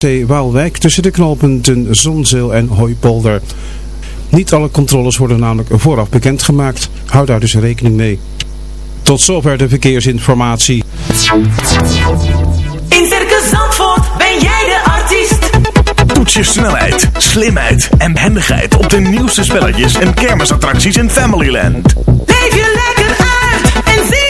Waalwijk tussen de knooppunten Zonzeel en Hooipolder. Niet alle controles worden namelijk vooraf bekendgemaakt. Houd daar dus rekening mee. Tot zover de verkeersinformatie. In Circus Zandvoort ben jij de artiest. Toets je snelheid, slimheid en behendigheid op de nieuwste spelletjes en kermisattracties in Familyland. Leef je lekker uit en zie.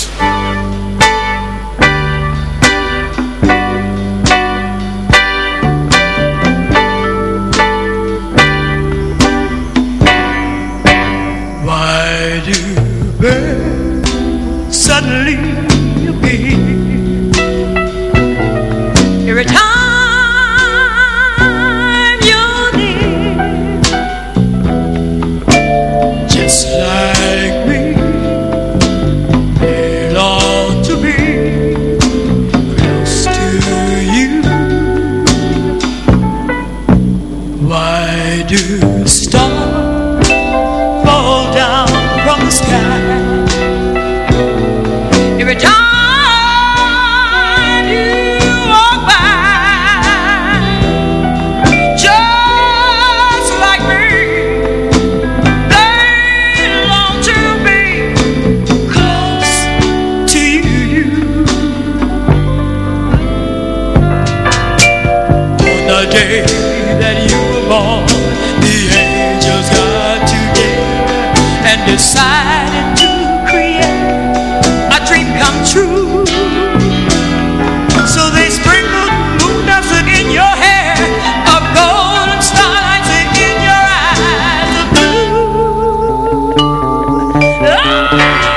That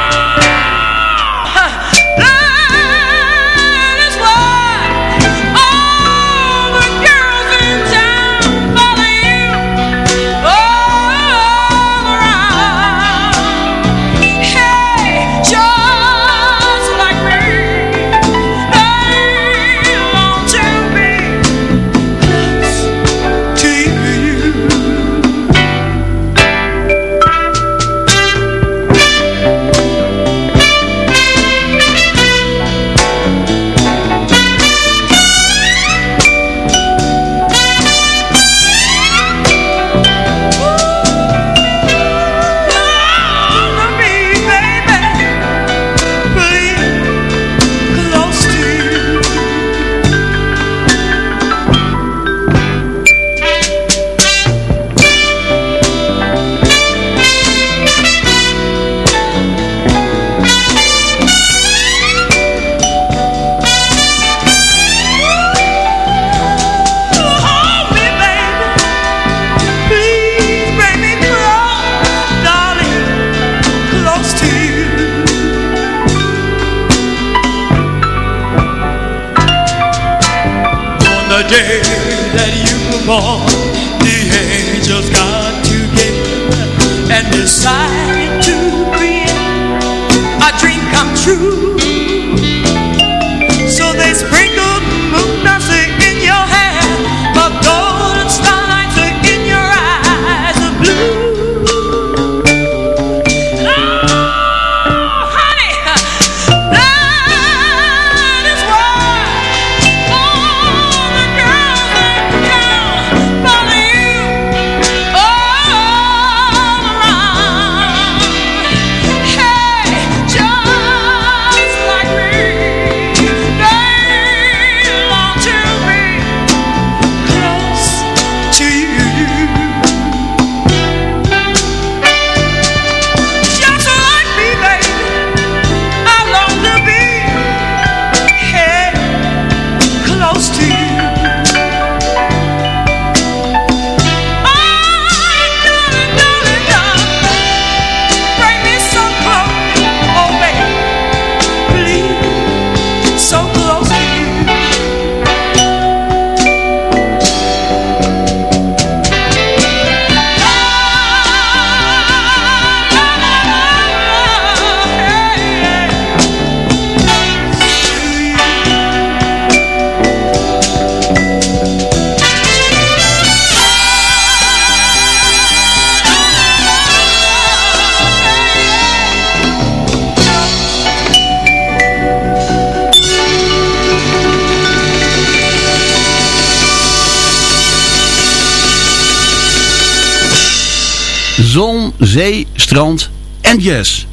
en jazz.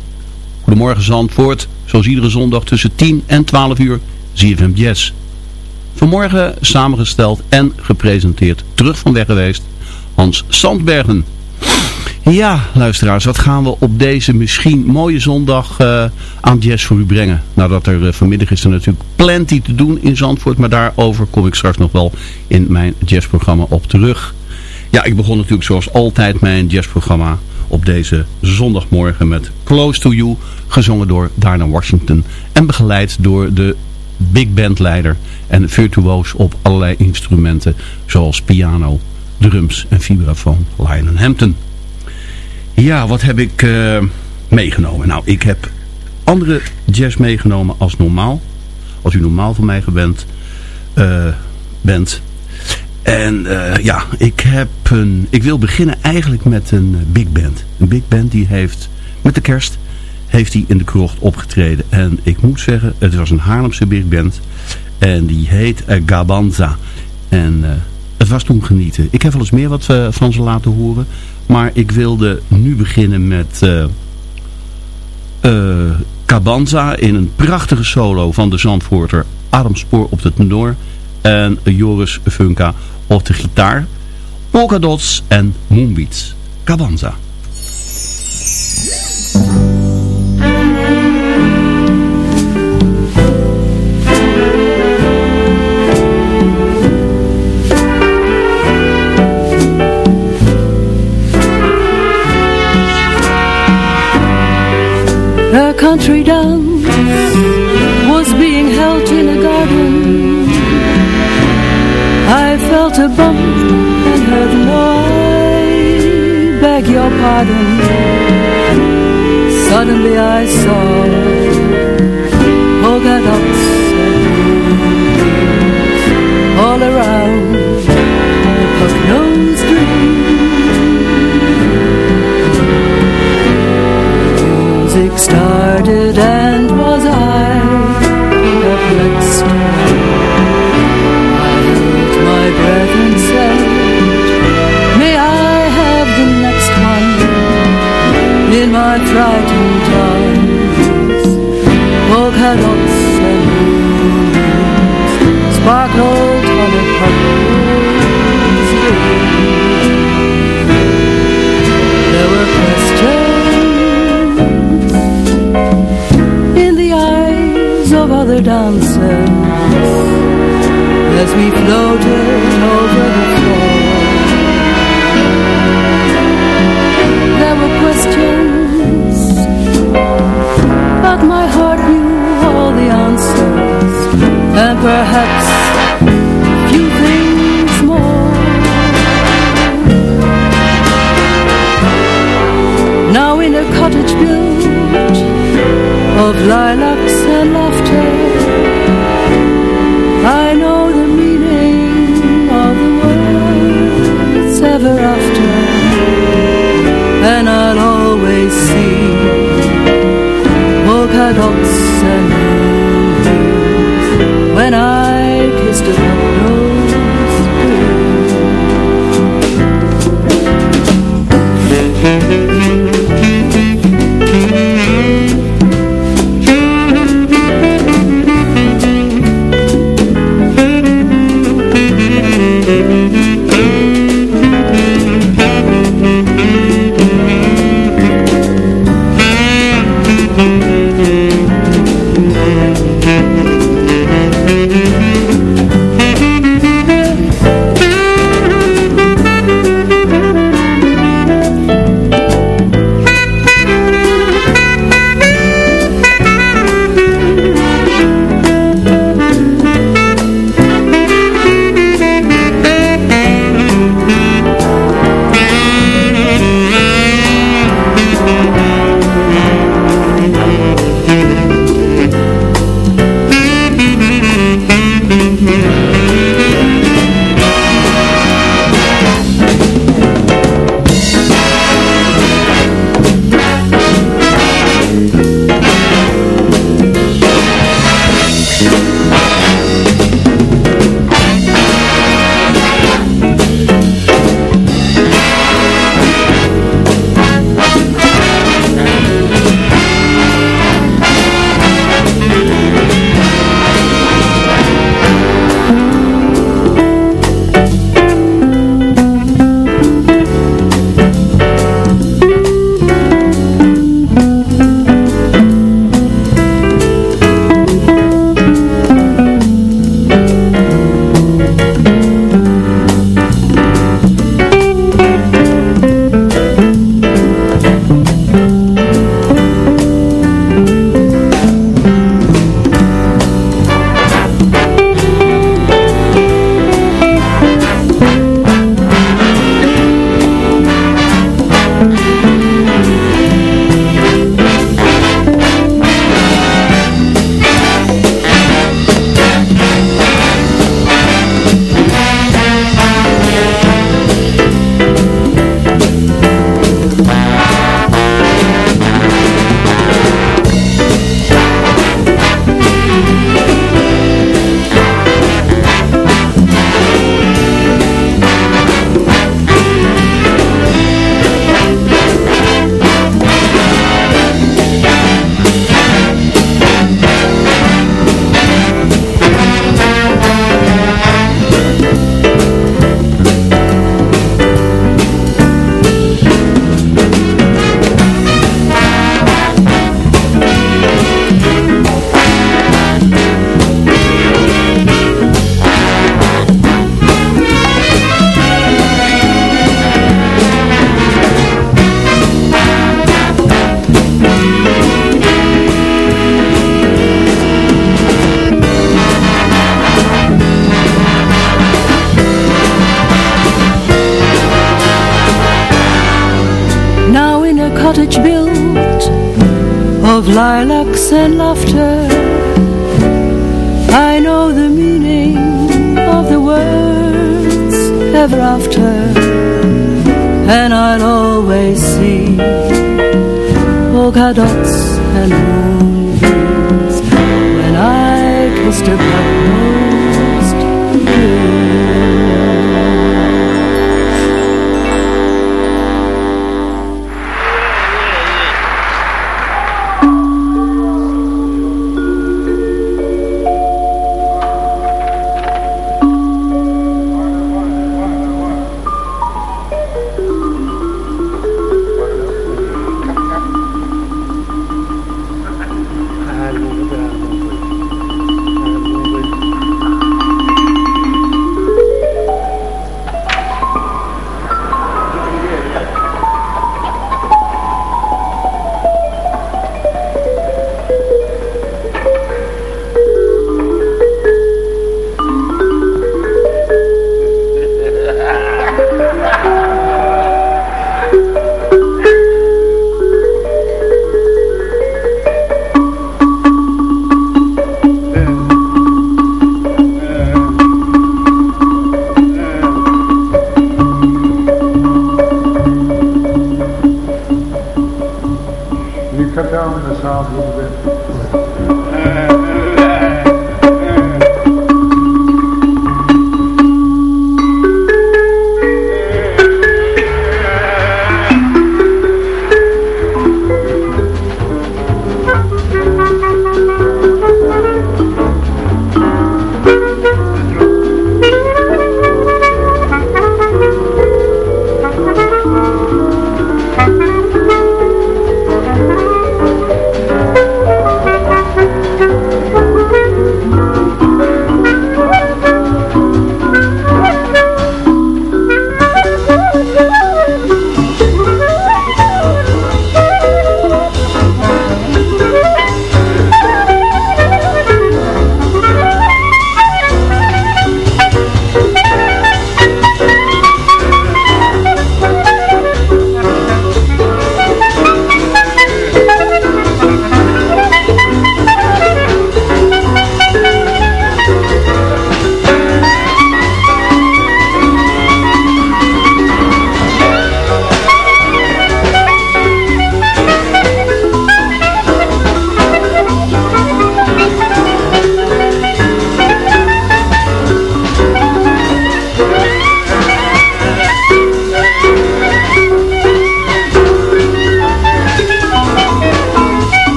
Goedemorgen Zandvoort, zoals iedere zondag tussen 10 en 12 uur, ZFM Jazz. Vanmorgen samengesteld en gepresenteerd, terug van weg geweest, Hans Sandbergen. Ja, luisteraars, wat gaan we op deze misschien mooie zondag eh, aan jazz voor u brengen? Nadat er eh, vanmiddag is er natuurlijk plenty te doen in Zandvoort, maar daarover kom ik straks nog wel in mijn jazzprogramma op terug. Ja, ik begon natuurlijk zoals altijd mijn jazzprogramma op deze zondagmorgen met Close to You, gezongen door Darna Washington en begeleid door de big band leider en virtuoos op allerlei instrumenten zoals piano, drums en vibrafoon Lionel Hampton. Ja, wat heb ik eh, meegenomen? Nou, ik heb andere jazz meegenomen als normaal. Als u normaal van mij gewend eh, bent. En eh, ja, ik, heb een, ik wil beginnen eigenlijk met een eh, big band. Een big band die heeft met de kerst heeft hij in de krocht opgetreden. En ik moet zeggen, het was een Haarlemse big band. En die heet eh, Gabanza. En het was toen genieten. Ik heb wel eens meer wat van ze laten horen. Maar ik wilde nu beginnen met Cabanza in een prachtige solo van de Zandvoorter Adam Spoor op de tenor. En Joris Funka op de gitaar. Polkadots en Moonbeats. Cabanza. Country dance I felt a bump and heard no I beg your pardon. Suddenly I saw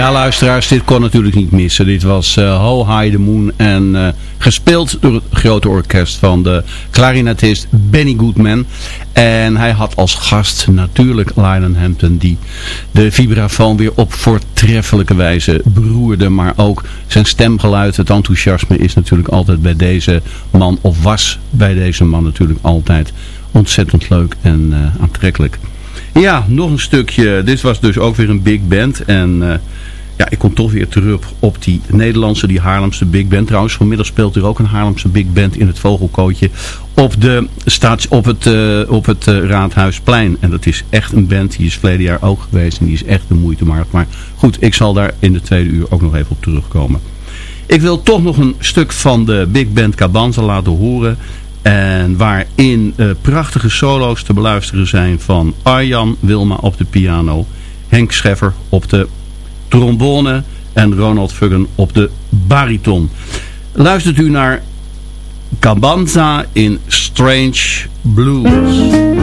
Ja, luisteraars, dit kon natuurlijk niet missen. Dit was uh, Ho High the Moon en uh, gespeeld door het grote orkest van de klarinetist Benny Goodman. En hij had als gast natuurlijk Lionel Hampton die de vibrafoon weer op voortreffelijke wijze beroerde. Maar ook zijn stemgeluid, het enthousiasme is natuurlijk altijd bij deze man, of was bij deze man natuurlijk altijd ontzettend leuk en uh, aantrekkelijk. Ja, nog een stukje. Dit was dus ook weer een big band. En ja, ik kom toch weer terug op die Nederlandse, die Haarlemse big band. Trouwens, vanmiddag speelt er ook een Haarlemse big band in het Vogelkootje op, de staats, op het, uh, op het uh, Raadhuisplein. En dat is echt een band, die is verleden jaar ook geweest en die is echt de moeite waard. Maar goed, ik zal daar in de tweede uur ook nog even op terugkomen. Ik wil toch nog een stuk van de big band Cabanza laten horen. En waarin uh, prachtige solo's te beluisteren zijn van Arjan Wilma op de piano, Henk Scheffer op de trombone en Ronald Fuggen op de bariton. Luistert u naar Cabanza in Strange Blues.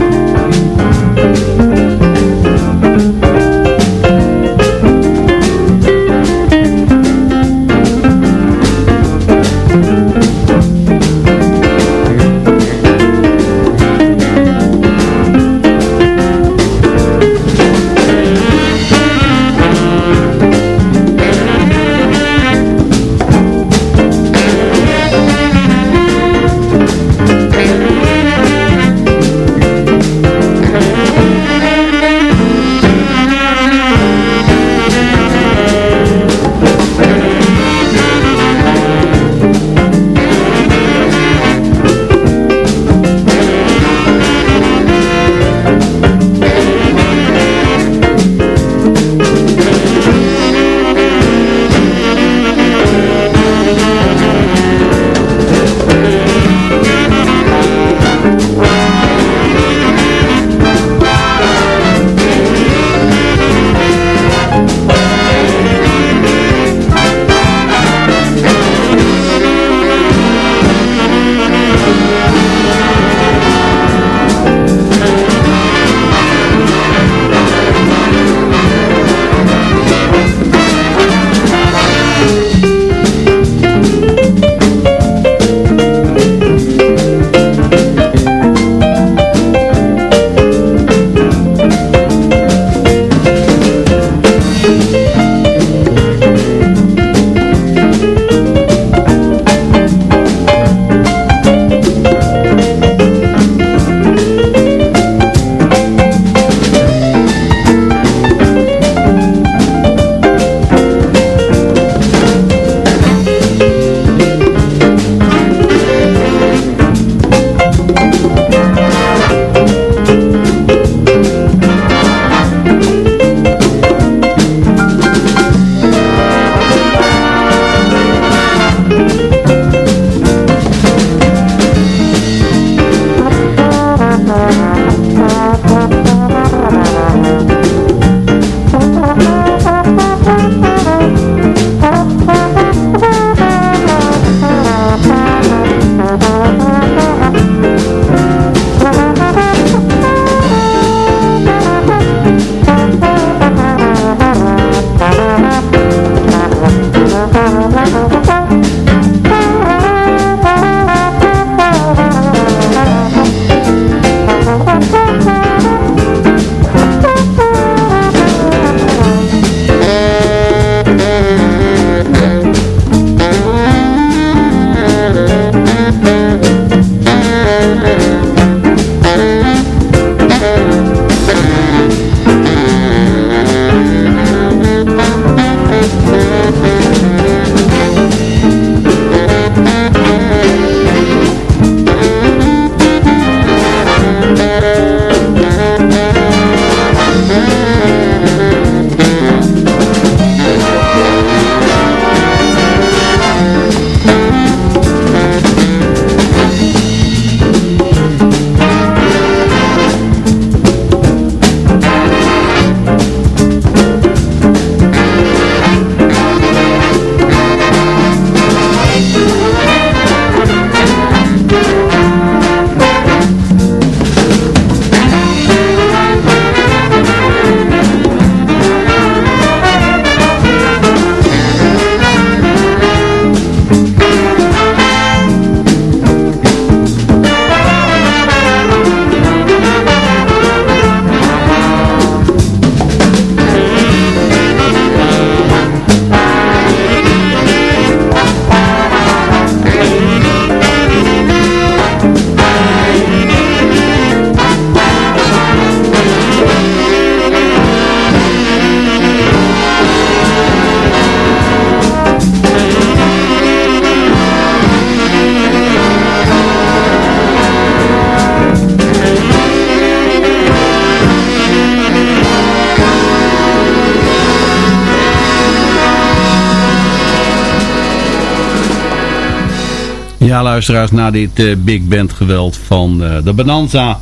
Ja, luisteraars, na dit eh, big band geweld van eh, de Bonanza,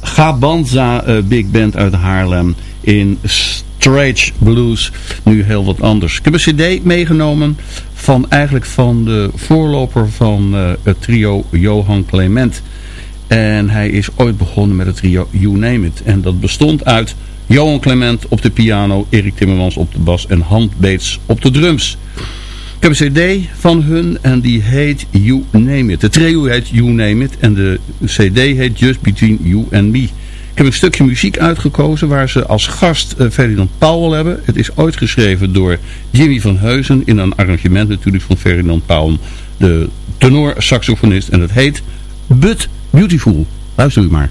Gabanza eh, Big Band uit Haarlem in Stretch Blues, nu heel wat anders. Ik heb een cd meegenomen van eigenlijk van de voorloper van het trio Johan Clement. En hij is ooit begonnen met het trio You Name It. En dat bestond uit Johan Clement op de piano, Erik Timmermans op de bas en Han Beets op de drums. Ik heb een cd van hun en die heet You Name It. De trio heet You Name It en de cd heet Just Between You and Me. Ik heb een stukje muziek uitgekozen waar ze als gast uh, Ferdinand Powell hebben. Het is ooit geschreven door Jimmy van Heusen in een arrangement natuurlijk van Ferdinand Powell, de tenor saxofonist. En het heet But Beautiful. Luister u maar.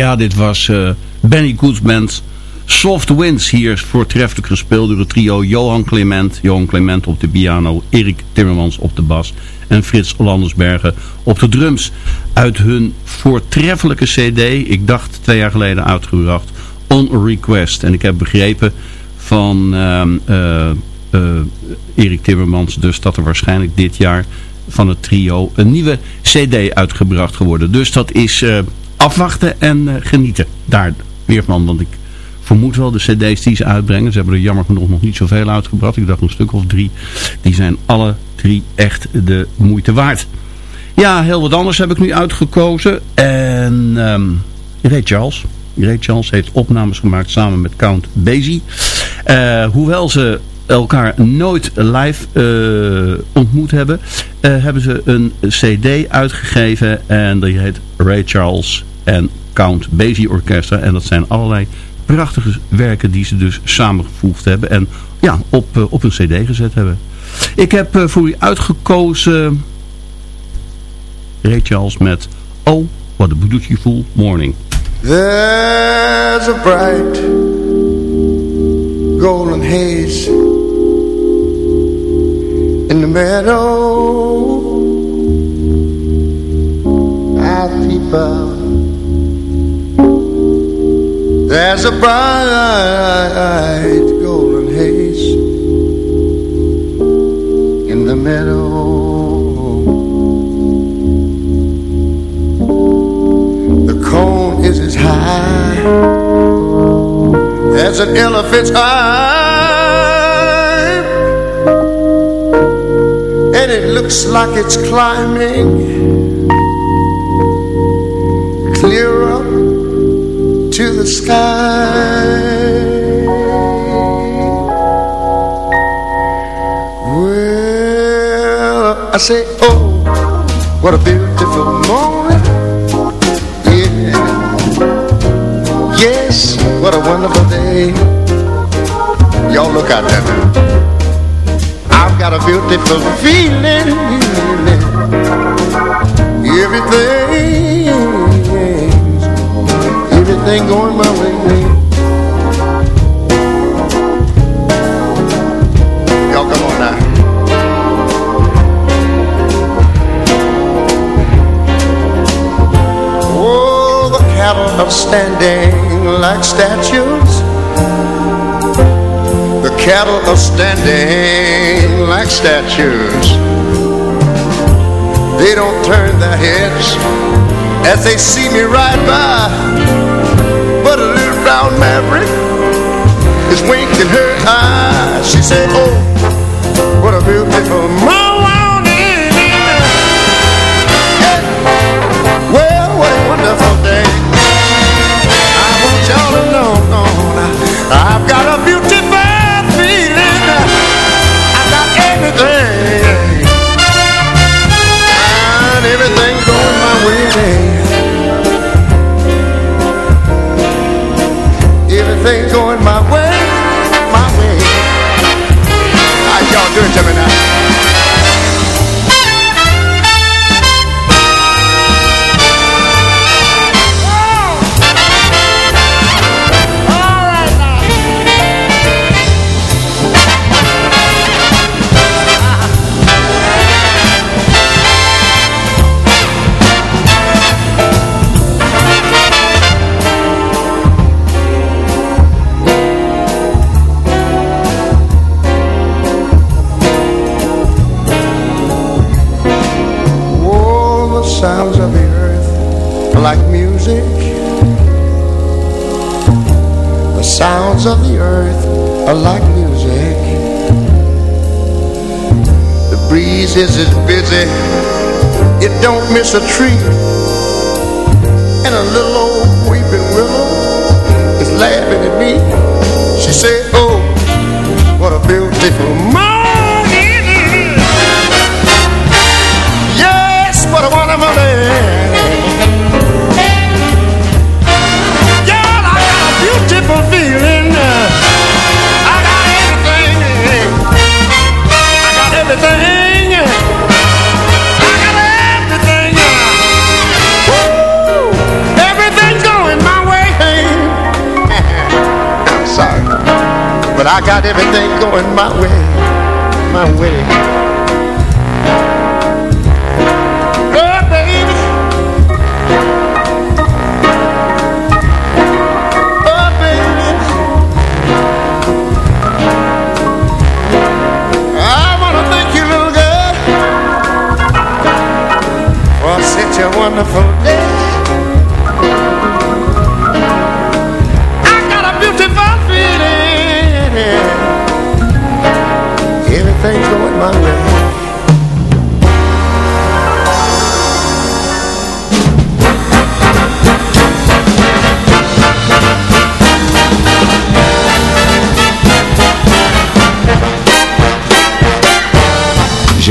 Ja, dit was uh, Benny Goodman's Soft Winds. Hier voortreffelijk gespeeld door het trio Johan Clement. Johan Clement op de piano, Erik Timmermans op de bas en Frits Landersbergen op de drums. Uit hun voortreffelijke cd, ik dacht twee jaar geleden uitgebracht, On Request. En ik heb begrepen van uh, Erik Timmermans dus dat er waarschijnlijk dit jaar van het trio een nieuwe cd uitgebracht geworden. Dus dat is afwachten en uh, genieten daar weer van. Want ik vermoed wel de cd's die ze uitbrengen. Ze hebben er jammer genoeg nog niet zoveel uitgebracht. Ik dacht een stuk of drie. Die zijn alle drie echt de moeite waard. Ja, heel wat anders heb ik nu uitgekozen. En Ray Charles. Ray Charles heeft opnames gemaakt samen met Count Basie. Uh, hoewel ze elkaar nooit live uh, ontmoet hebben, hebben ze een cd uitgegeven en die heet Ray Charles en Count Basie Orchestra. En dat zijn allerlei prachtige werken die ze dus samengevoegd hebben en ja, op, uh, op een cd gezet hebben. Ik heb uh, voor u uitgekozen Ray Charles met Oh, What a Beautiful Morning. There's a bright golden haze in the meadow I peep There's a bright golden haze in the meadow. The cone is as high as an elephant's eye, and it looks like it's climbing the sky. Well, I say, oh, what a beautiful morning. Yeah. Yes, what a wonderful day. Y'all look out there. I've got a beautiful feeling. Everything everything going my way. Y'all come on now. Oh, the cattle are standing like statues. The cattle are standing like statues. They don't turn their heads as they see me ride by but a little brown maverick is winking her eyes. She said, Oh, what a beautiful morning. Yeah. Well, what a wonderful day. I want y'all to know, no, I've got a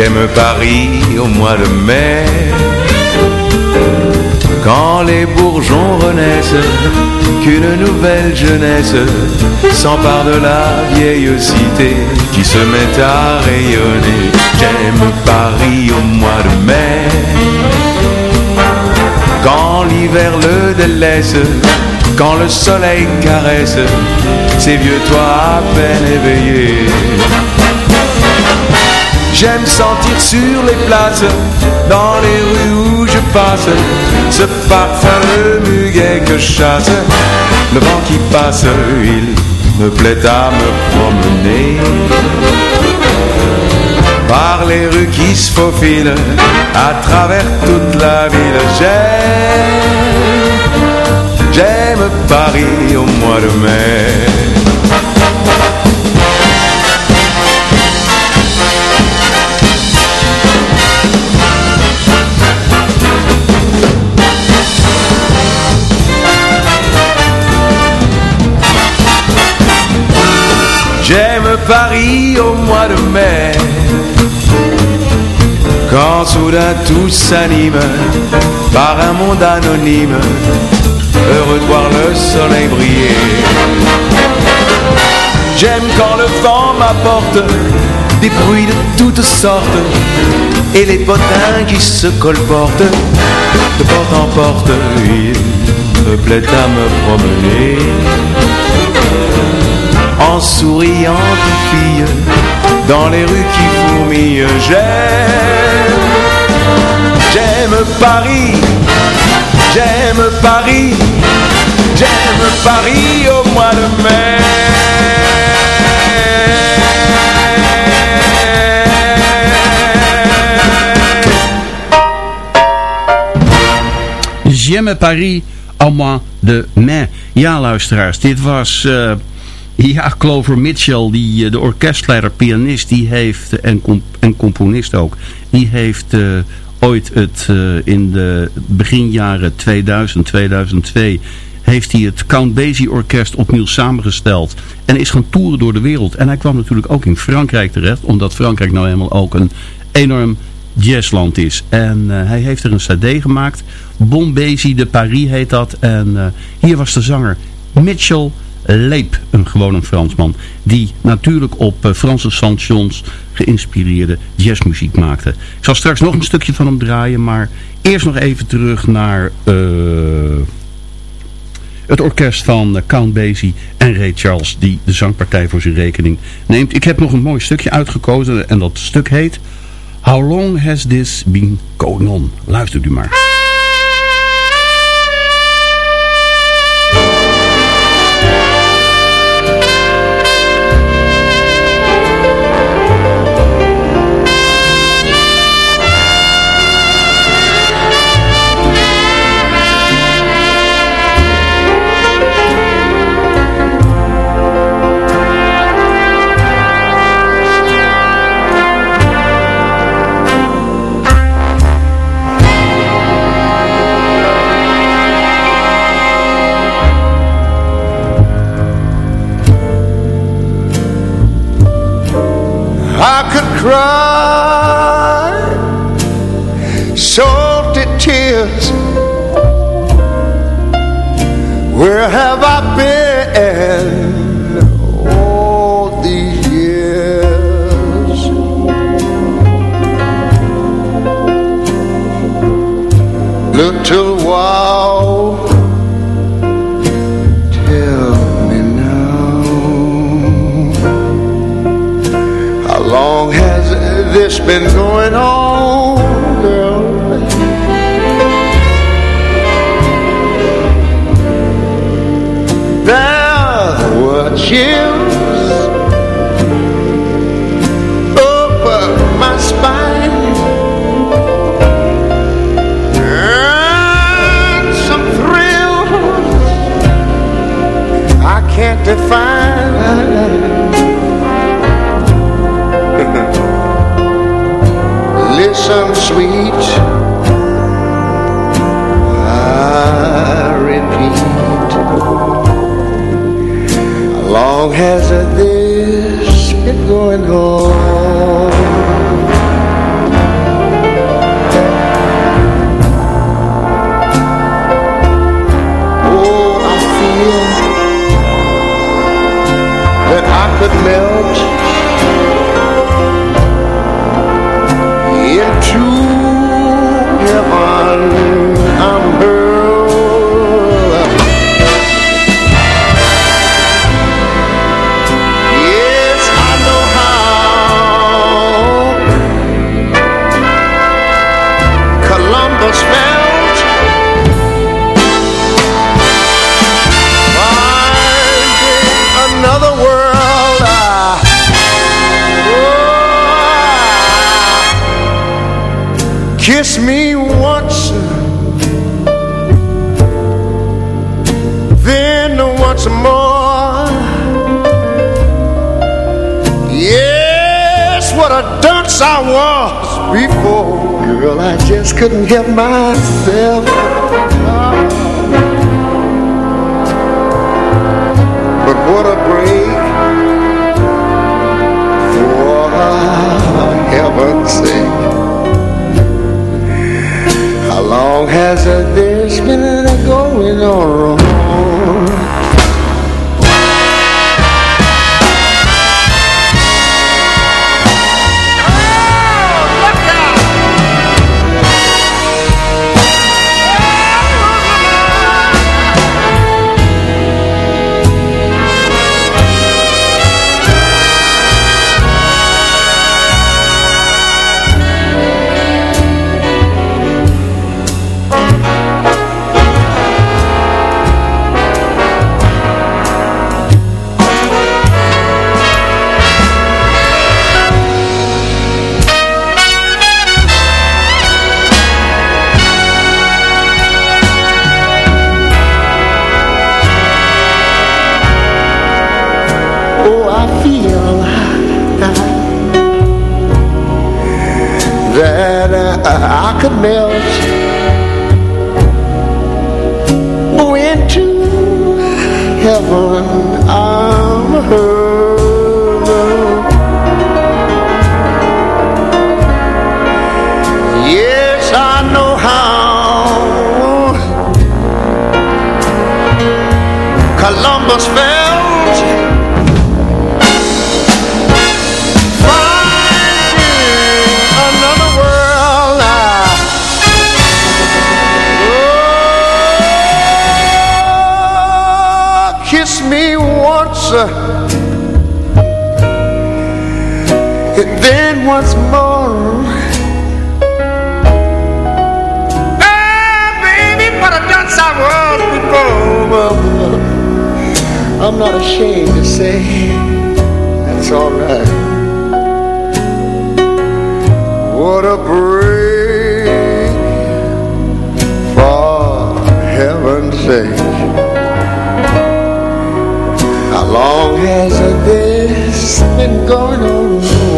J'aime Paris au mois de mai. Quand les bourgeons renaissent Qu'une nouvelle jeunesse S'empare de la vieille cité Qui se met à rayonner. J'aime Paris au mois de mai. Quand l'hiver le délaisse Quand le soleil caresse Ces vieux toits à peine éveillés J'aime sentir sur les places, dans les rues où je passe, ce parfum de muguet que chasse. Le vent qui passe, il me plaît à me promener. Par les rues qui se faufilent, à travers toute la ville, j'aime, j'aime Paris au mois de mai. J'aime Paris au mois de mai. Quand soudain tout s'anime Par un monde anonyme Heureux de voir le soleil briller. J'aime quand le vent m'apporte Des bruits de toutes sortes Et les potins qui se colportent De porte en porte Il me plaît à me promener en souriant aux filles dans les rues qui fourmillent. J'aime, j'aime Paris, j'aime Paris, j'aime Paris au mois de mai. J'aime Paris au mois de mai. Ja, luisteraars, dit was... ja, Clover Mitchell, die, eh, de orkestleider, pianist, die heeft, en, comp- en componist ook, die heeft eh, ooit het eh, in de beginjaren 2000, 2002, heeft hij het Count Basie Orkest opnieuw samengesteld en is gaan toeren door de wereld. En hij kwam natuurlijk ook in Frankrijk terecht, omdat Frankrijk nou helemaal ook een enorm jazzland is. En eh, hij heeft er een cd gemaakt, Bon de Paris heet dat. En eh, hier was de zanger Mitchell Leep, een gewoon een Fransman, die natuurlijk op eh, Franse stations geïnspireerde jazzmuziek maakte. Ik zal straks nog een stukje van hem draaien, maar eerst nog even terug naar eh, het orkest van eh, Count Basie en Ray Charles, die de zangpartij voor zijn rekening neemt. Ik heb nog een mooi stukje uitgekozen en dat stuk heet How Long Has This Been Going On? Luistert u maar. Oh. Couldn't help myself. I feel that uh, I, could melt into heaven. I'm how Columbus Fair. And then once more Ah, baby, what a dunce I was before I'm not ashamed to say that's all right what a break for heaven's sake. How long has this been going on?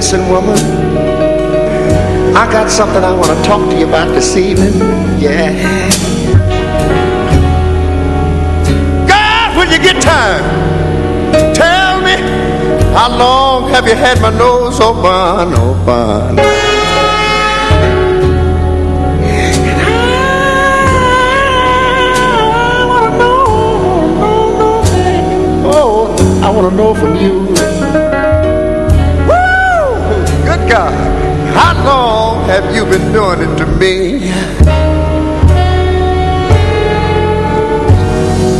Listen, woman. I got something I want to talk to you about this evening. Yeah. God, when you get time, tell me how long have you had my nose open, open? I want to know from you. have you been doing it to me?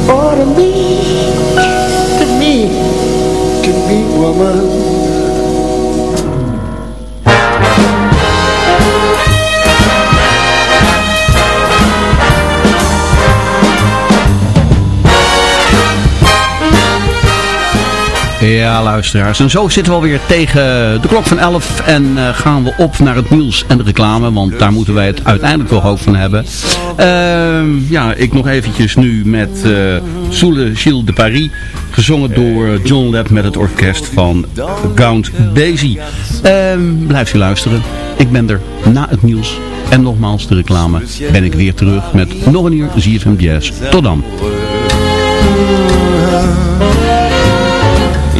Oh, to me, to me, to me, woman. Ja, luisteraars. En zo zitten we alweer tegen de klok van 11 en uh, gaan we op naar het nieuws en de reclame, want daar moeten wij het uiteindelijk toch ook van hebben. Uh, ja, ik nog eventjes nu met uh, Soule Gilles de Paris, gezongen door John Lab met het orkest van Count Basie. Ehm, blijf u luisteren. Ik ben er na het nieuws en nogmaals de reclame ben ik weer terug met nog een uur ZFM Jazz. Tot dan.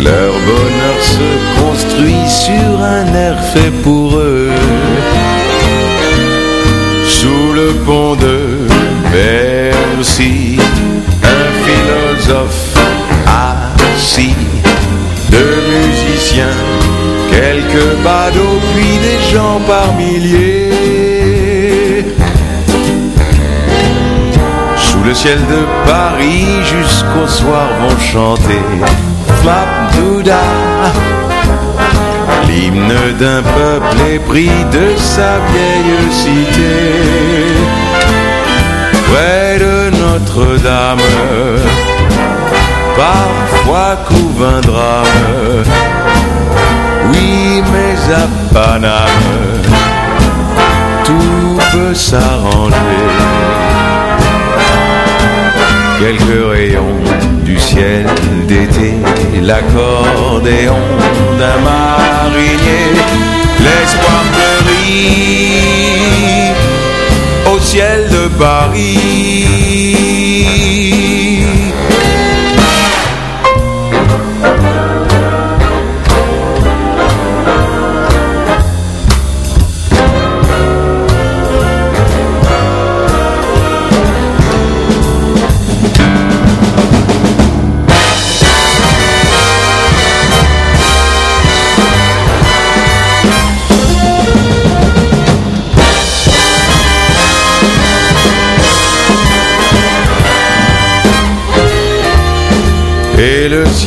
Leur bonheur se construit sur un air fait pour eux. Sous le pont de Bercy Un philosophe assis Deux musiciens Quelques badauds puis des gens par milliers. Sous le ciel de Paris jusqu'au soir vont chanter Flap-Douda L'hymne d'un peuple épris de sa vieille cité. Près de Notre-Dame Parfois couvre un drame Oui mais à Paname Tout peut s'arranger. Quelques rayons du ciel d'été, l'accordéon d'un marinier, l'espoir fleurit au ciel de Paris.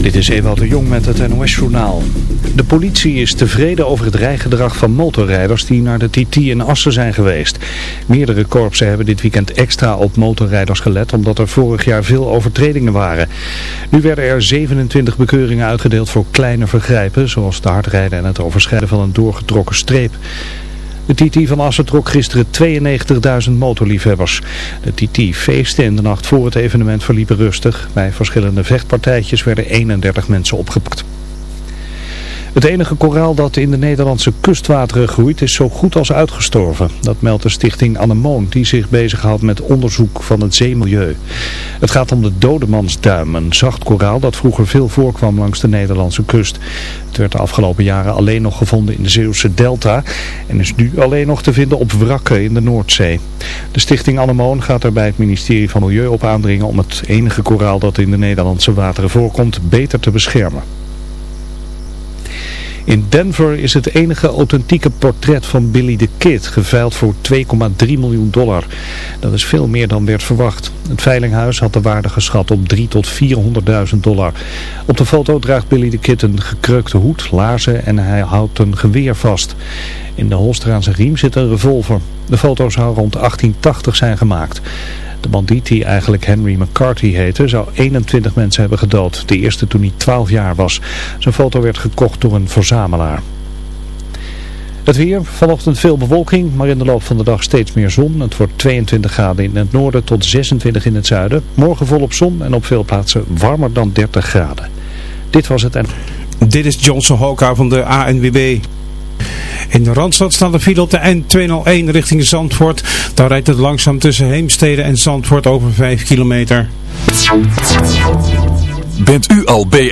Dit is Ewald de Jong met het NOS-journaal. De politie is tevreden over het rijgedrag van motorrijders die naar de TT in Assen zijn geweest. Meerdere korpsen hebben dit weekend extra op motorrijders gelet omdat er vorig jaar veel overtredingen waren. Nu werden er 27 bekeuringen uitgedeeld voor kleine vergrijpen, zoals te hard rijden en het overschrijden van een doorgetrokken streep. De TT van Assen trok gisteren 92.000 motorliefhebbers. De TT feestte in de nacht voor het evenement verliepen rustig. Bij verschillende vechtpartijtjes werden 31 mensen opgepakt. Het enige koraal dat in de Nederlandse kustwateren groeit is zo goed als uitgestorven. Dat meldt de stichting Anemoon die zich bezighoudt met onderzoek van het zeemilieu. Het gaat om de dodemansduim, een zacht koraal dat vroeger veel voorkwam langs de Nederlandse kust. Het werd de afgelopen jaren alleen nog gevonden in de Zeeuwse delta en is nu alleen nog te vinden op wrakken in de Noordzee. De stichting Anemoon gaat er bij het ministerie van Milieu op aandringen om het enige koraal dat in de Nederlandse wateren voorkomt beter te beschermen. In Denver is het enige authentieke portret van Billy the Kid geveild voor 2,3 miljoen dollar. Dat is veel meer dan werd verwacht. Het veilinghuis had de waarde geschat op 3 tot 400.000 dollar. Op de foto draagt Billy the Kid een gekreukte hoed, laarzen en hij houdt een geweer vast. In de holster aan zijn riem zit een revolver. De foto's zouden rond 1880 zijn gemaakt. De bandiet die eigenlijk Henry McCarthy heette zou 21 mensen hebben gedood. De eerste toen hij 12 jaar was. Zijn foto werd gekocht door een verzamelaar. Het weer, vanochtend veel bewolking, maar in de loop van de dag steeds meer zon. Het wordt 22 graden in het noorden tot 26 in het zuiden. Morgen volop zon en op veel plaatsen warmer dan 30 graden. Dit was het en... Dit is Johnson Hoka van de ANWB. In de Randstad staat de file op de N201 richting Zandvoort. Daar rijdt het langzaam tussen Heemstede en Zandvoort over 5 kilometer. Bent u al BN?